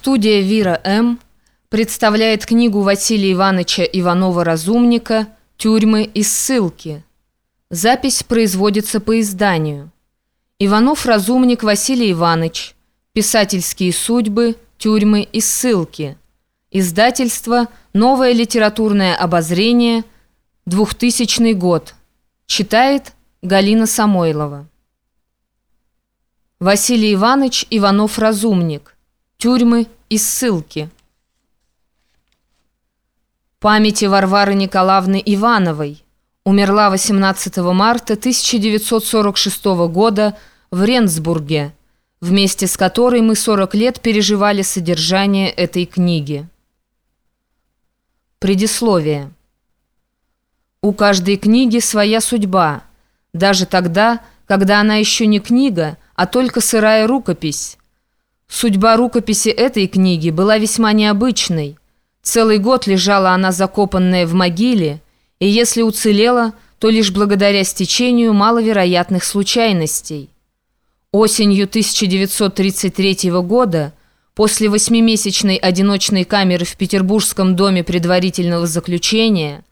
Студия «Вира М.» представляет книгу Василия Ивановича Иванова-Разумника «Тюрьмы и ссылки». Запись производится по изданию. Иванов-Разумник Василий Иванович. Писательские судьбы, тюрьмы и ссылки. Издательство «Новое литературное обозрение», 2000 год. Читает Галина Самойлова. Василий Иванович Иванов-Разумник. Тюрьмы и ссылки. Памяти Варвары Николаевны Ивановой. Умерла 18 марта 1946 года в Ренсбурге, вместе с которой мы 40 лет переживали содержание этой книги. Предисловие. У каждой книги своя судьба, даже тогда, когда она еще не книга, а только сырая рукопись. Судьба рукописи этой книги была весьма необычной. Целый год лежала она закопанная в могиле, и если уцелела, то лишь благодаря стечению маловероятных случайностей. Осенью 1933 года, после восьмимесячной одиночной камеры в Петербургском доме предварительного заключения,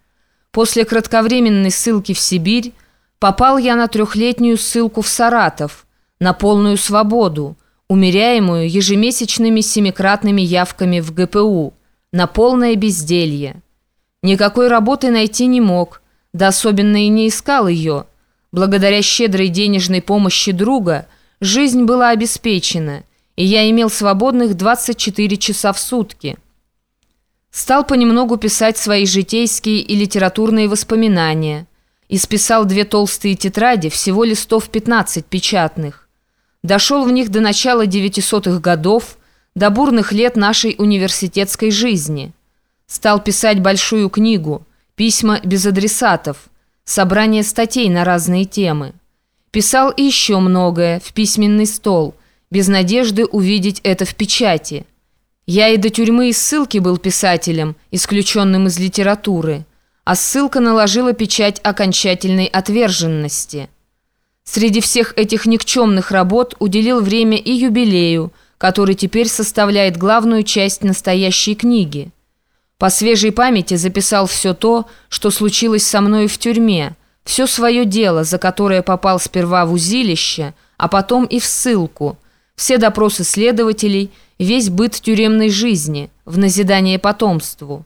после кратковременной ссылки в Сибирь, попал я на трехлетнюю ссылку в Саратов, на полную свободу, умеряемую ежемесячными семикратными явками в ГПУ, на полное безделье. Никакой работы найти не мог, да особенно и не искал ее. Благодаря щедрой денежной помощи друга жизнь была обеспечена, и я имел свободных 24 часа в сутки. Стал понемногу писать свои житейские и литературные воспоминания. Исписал две толстые тетради, всего листов 15 печатных дошел в них до начала 900-х годов, до бурных лет нашей университетской жизни. Стал писать большую книгу «Письма без адресатов», собрание статей на разные темы. Писал и еще многое в письменный стол, без надежды увидеть это в печати. Я и до тюрьмы и ссылки был писателем, исключенным из литературы, а ссылка наложила печать окончательной отверженности – Среди всех этих никчемных работ уделил время и юбилею, который теперь составляет главную часть настоящей книги. По свежей памяти записал все то, что случилось со мной в тюрьме, все свое дело, за которое попал сперва в узилище, а потом и в ссылку, все допросы следователей, весь быт тюремной жизни, в назидание потомству.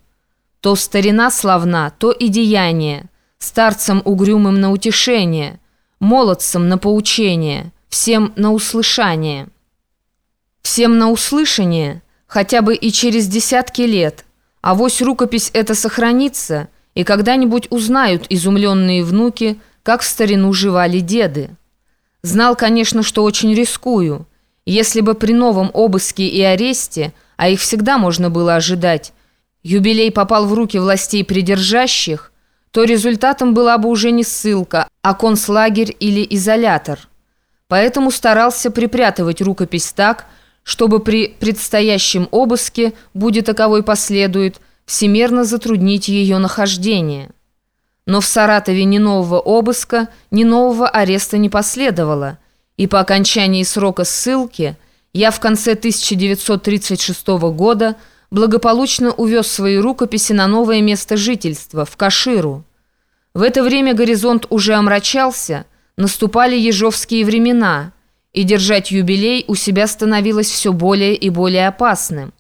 То старина славна, то и деяние, старцам угрюмым на утешение – молодцам на поучение, всем на услышание. Всем на услышание, хотя бы и через десятки лет, а вось рукопись эта сохранится, и когда-нибудь узнают изумленные внуки, как в старину живали деды. Знал, конечно, что очень рискую. Если бы при новом обыске и аресте, а их всегда можно было ожидать, юбилей попал в руки властей придержащих, то результатом была бы уже не ссылка, а концлагерь или изолятор. Поэтому старался припрятывать рукопись так, чтобы при предстоящем обыске, будет таковой последует, всемерно затруднить ее нахождение. Но в Саратове ни нового обыска, ни нового ареста не последовало, и по окончании срока ссылки я в конце 1936 года благополучно увез свои рукописи на новое место жительства, в Каширу. В это время горизонт уже омрачался, наступали ежовские времена, и держать юбилей у себя становилось все более и более опасным.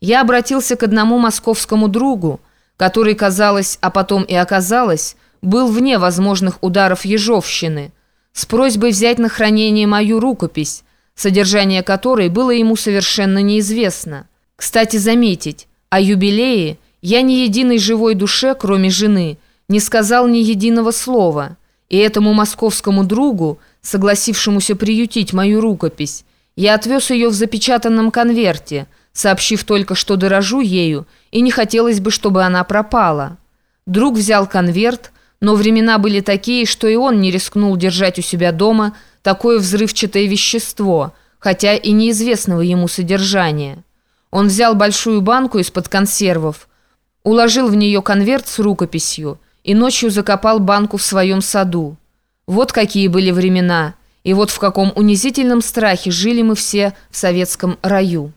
Я обратился к одному московскому другу, который, казалось, а потом и оказалось, был вне возможных ударов ежовщины, с просьбой взять на хранение мою рукопись, содержание которой было ему совершенно неизвестно. Кстати, заметить, о юбилее я ни единой живой душе, кроме жены, не сказал ни единого слова, и этому московскому другу, согласившемуся приютить мою рукопись, я отвез ее в запечатанном конверте, сообщив только, что дорожу ею, и не хотелось бы, чтобы она пропала. Друг взял конверт, но времена были такие, что и он не рискнул держать у себя дома такое взрывчатое вещество, хотя и неизвестного ему содержания. Он взял большую банку из-под консервов, уложил в нее конверт с рукописью и ночью закопал банку в своем саду. Вот какие были времена, и вот в каком унизительном страхе жили мы все в советском раю».